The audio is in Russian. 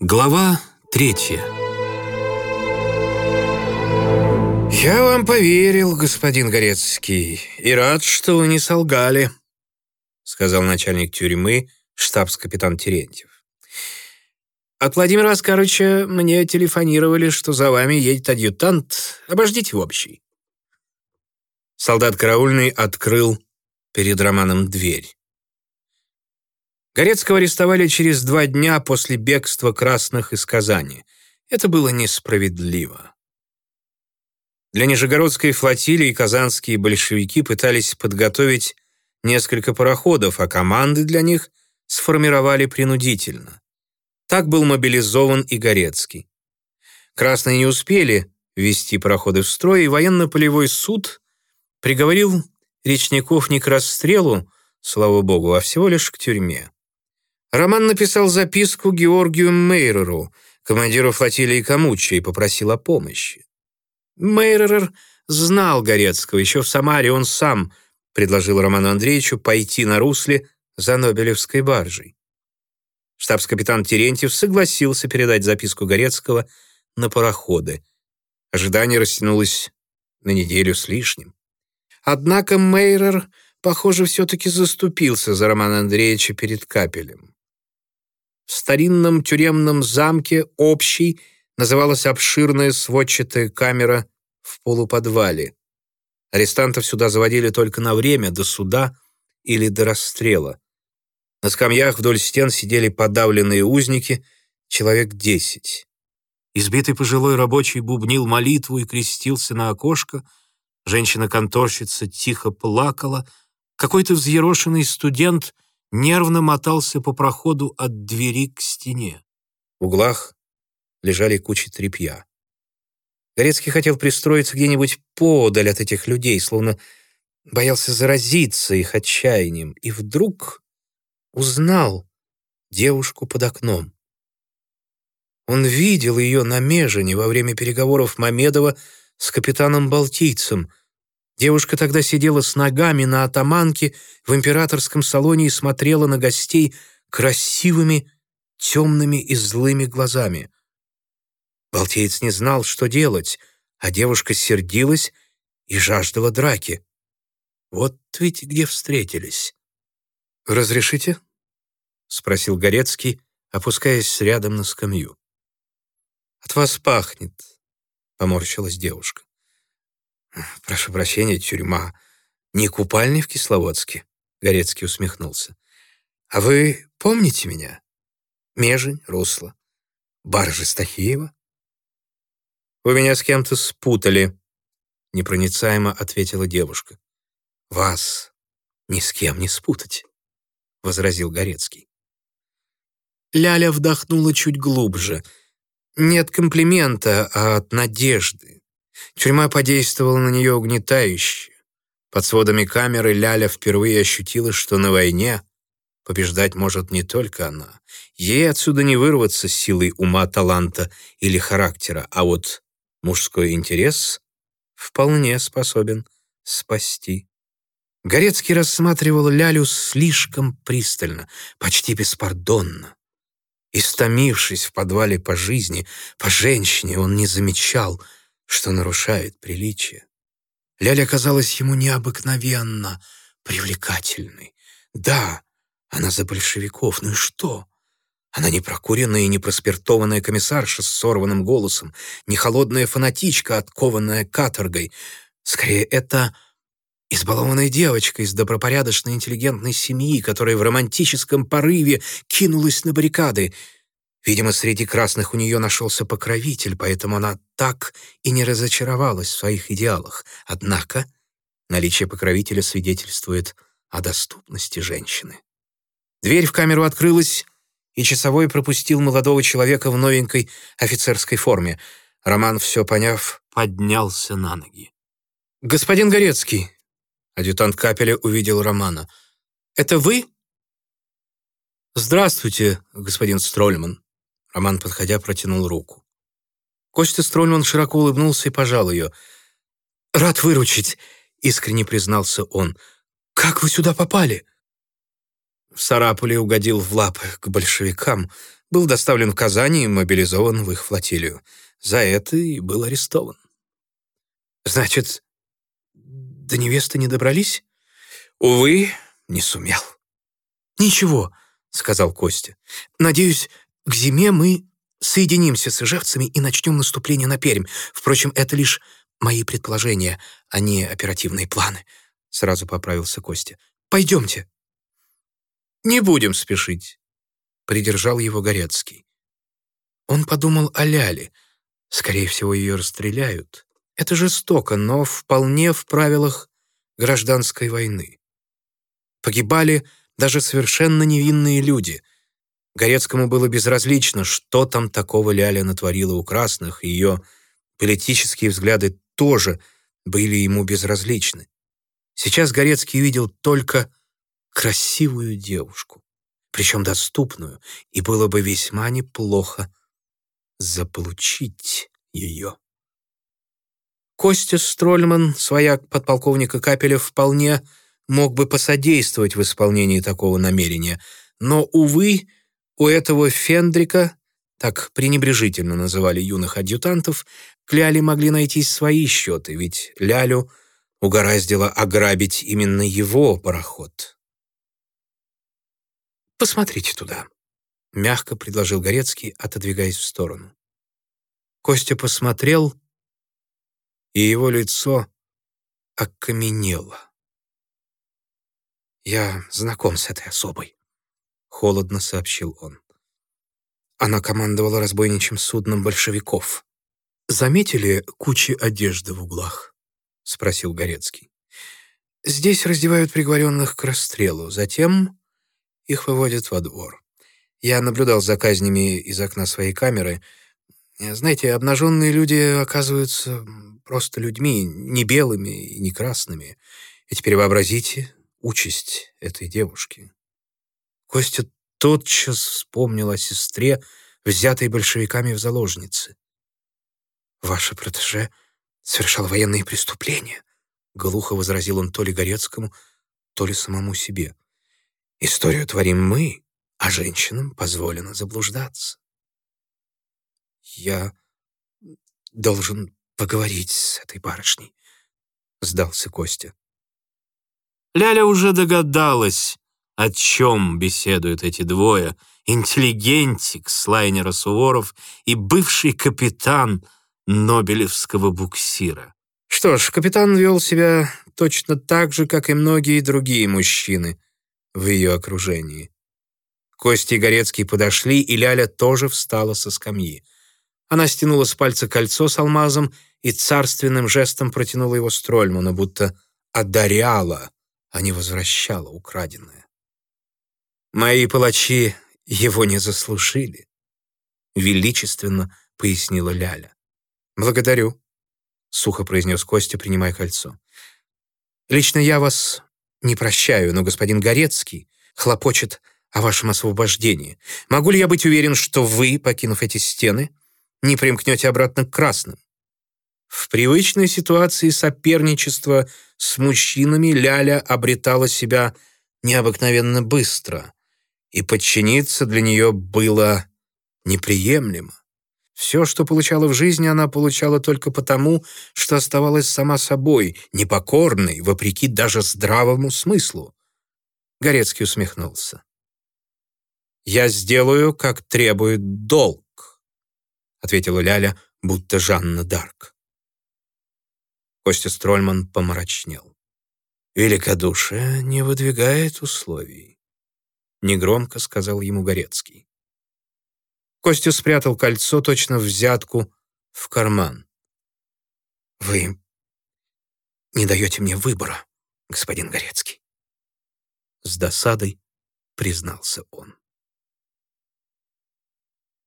Глава третья «Я вам поверил, господин Горецкий, и рад, что вы не солгали», сказал начальник тюрьмы, штабс-капитан Терентьев. «От Владимира Оскаровича мне телефонировали, что за вами едет адъютант. Обождите в общей». Солдат караульный открыл перед Романом дверь. Горецкого арестовали через два дня после бегства красных из Казани. Это было несправедливо. Для Нижегородской флотилии казанские большевики пытались подготовить несколько пароходов, а команды для них сформировали принудительно. Так был мобилизован и Горецкий. Красные не успели ввести пароходы в строй, и военно-полевой суд приговорил речников не к расстрелу, слава богу, а всего лишь к тюрьме. Роман написал записку Георгию Мейреру, командиру флотилии Камучи, и попросил о помощи. Мейрер знал Горецкого. Еще в Самаре он сам предложил Роману Андреевичу пойти на русле за Нобелевской баржей. Штабс-капитан Терентьев согласился передать записку Горецкого на пароходы. Ожидание растянулось на неделю с лишним. Однако Мейрер, похоже, все-таки заступился за Романа Андреевича перед капелем. Старинном тюремном замке общий называлась обширная сводчатая камера в полуподвале. Арестантов сюда заводили только на время, до суда или до расстрела. На скамьях вдоль стен сидели подавленные узники, человек десять. Избитый пожилой рабочий бубнил молитву и крестился на окошко, женщина-конторщица тихо плакала, какой-то взъерошенный студент — нервно мотался по проходу от двери к стене. В углах лежали кучи тряпья. Горецкий хотел пристроиться где-нибудь подаль от этих людей, словно боялся заразиться их отчаянием, и вдруг узнал девушку под окном. Он видел ее на Межине во время переговоров Мамедова с капитаном-балтийцем — Девушка тогда сидела с ногами на атаманке в императорском салоне и смотрела на гостей красивыми, темными и злыми глазами. Балтеец не знал, что делать, а девушка сердилась и жаждала драки. Вот ведь где встретились. «Разрешите?» — спросил Горецкий, опускаясь рядом на скамью. «От вас пахнет», — поморщилась девушка. «Прошу прощения, тюрьма. Не купальня в Кисловодске?» Горецкий усмехнулся. «А вы помните меня? Межень, русло. Баржа Стахиева?» «Вы меня с кем-то спутали», — непроницаемо ответила девушка. «Вас ни с кем не спутать», — возразил Горецкий. Ляля вдохнула чуть глубже. Не от комплимента, а от надежды. Тюрьма подействовала на нее угнетающе. Под сводами камеры Ляля впервые ощутила, что на войне побеждать может не только она. Ей отсюда не вырваться силой ума, таланта или характера, а вот мужской интерес вполне способен спасти. Горецкий рассматривал Лялю слишком пристально, почти беспардонно. Истомившись в подвале по жизни, по женщине, он не замечал — что нарушает приличие. Ляля казалась ему необыкновенно привлекательной. Да, она за большевиков, ну и что? Она не прокуренная и не проспиртованная комиссарша с сорванным голосом, не холодная фанатичка, откованная каторгой. Скорее, это избалованная девочка из добропорядочной интеллигентной семьи, которая в романтическом порыве кинулась на баррикады — Видимо, среди красных у нее нашелся покровитель, поэтому она так и не разочаровалась в своих идеалах. Однако наличие покровителя свидетельствует о доступности женщины. Дверь в камеру открылась, и часовой пропустил молодого человека в новенькой офицерской форме. Роман, все поняв, поднялся на ноги. «Господин Горецкий!» Адъютант Капеля увидел Романа. «Это вы?» «Здравствуйте, господин Строльман», Роман, подходя, протянул руку. Костя Строльман широко улыбнулся и пожал ее. «Рад выручить», — искренне признался он. «Как вы сюда попали?» В Сарапуле угодил в лапы к большевикам. был доставлен в Казань и мобилизован в их флотилию. За это и был арестован. Значит, до невесты не добрались? Увы, не сумел. Ничего, сказал Костя. Надеюсь, к зиме мы соединимся с ижевцами и начнем наступление на Пермь. Впрочем, это лишь мои предположения, а не оперативные планы. Сразу поправился Костя. Пойдемте. Не будем спешить, придержал его Горецкий. Он подумал о Ляле. Скорее всего, ее расстреляют. Это жестоко, но вполне в правилах гражданской войны. Погибали даже совершенно невинные люди. Горецкому было безразлично, что там такого Ляля натворила у красных, ее политические взгляды тоже были ему безразличны. Сейчас Горецкий видел только красивую девушку, причем доступную, и было бы весьма неплохо заполучить ее. Костя Строльман, свояк подполковника Капеля, вполне мог бы посодействовать в исполнении такого намерения, но, увы, у этого Фендрика, так пренебрежительно называли юных адъютантов, к Ляле могли найтись свои счеты, ведь Лялю угораздило ограбить именно его пароход. «Посмотрите туда», — мягко предложил Горецкий, отодвигаясь в сторону. Костя посмотрел — и его лицо окаменело. «Я знаком с этой особой», — холодно сообщил он. Она командовала разбойничьим судном большевиков. «Заметили кучи одежды в углах?» — спросил Горецкий. «Здесь раздевают приговоренных к расстрелу, затем их выводят во двор. Я наблюдал за казнями из окна своей камеры. Знаете, обнаженные люди оказываются просто людьми, не белыми и не красными. И теперь вообразите участь этой девушки. Костя тотчас вспомнил о сестре, взятой большевиками в заложницы. «Ваша протеже совершал военные преступления», — глухо возразил он то ли Горецкому, то ли самому себе. «Историю творим мы, а женщинам позволено заблуждаться». «Я должен поговорить с этой барышней», — сдался Костя. Ляля уже догадалась, о чем беседуют эти двое, интеллигентик с лайнера Суворов и бывший капитан Нобелевского буксира. Что ж, капитан вел себя точно так же, как и многие другие мужчины в ее окружении. Костя и Горецкий подошли, и Ляля тоже встала со скамьи. Она стянула с пальца кольцо с алмазом и царственным жестом протянула его Строльману, будто одаряла, а не возвращала украденное. «Мои палачи его не заслужили», — величественно пояснила Ляля. «Благодарю», — сухо произнес Костя, принимая кольцо. «Лично я вас не прощаю, но господин Горецкий хлопочет о вашем освобождении. Могу ли я быть уверен, что вы, покинув эти стены, не примкнете обратно к красным? В привычной ситуации соперничества с мужчинами Ляля обретала себя необыкновенно быстро, и подчиниться для нее было неприемлемо. Все, что получала в жизни, она получала только потому, что оставалась сама собой, непокорной, вопреки даже здравому смыслу. Горецкий усмехнулся. «Я сделаю, как требует долг», — ответила Ляля, будто Жанна Дарк. Костя Строльман помрачнел. «Великодушие не выдвигает условий», — негромко сказал ему Горецкий. Костя спрятал кольцо, точно взятку, в карман. «Вы не даете мне выбора, господин Горецкий», — с досадой признался он.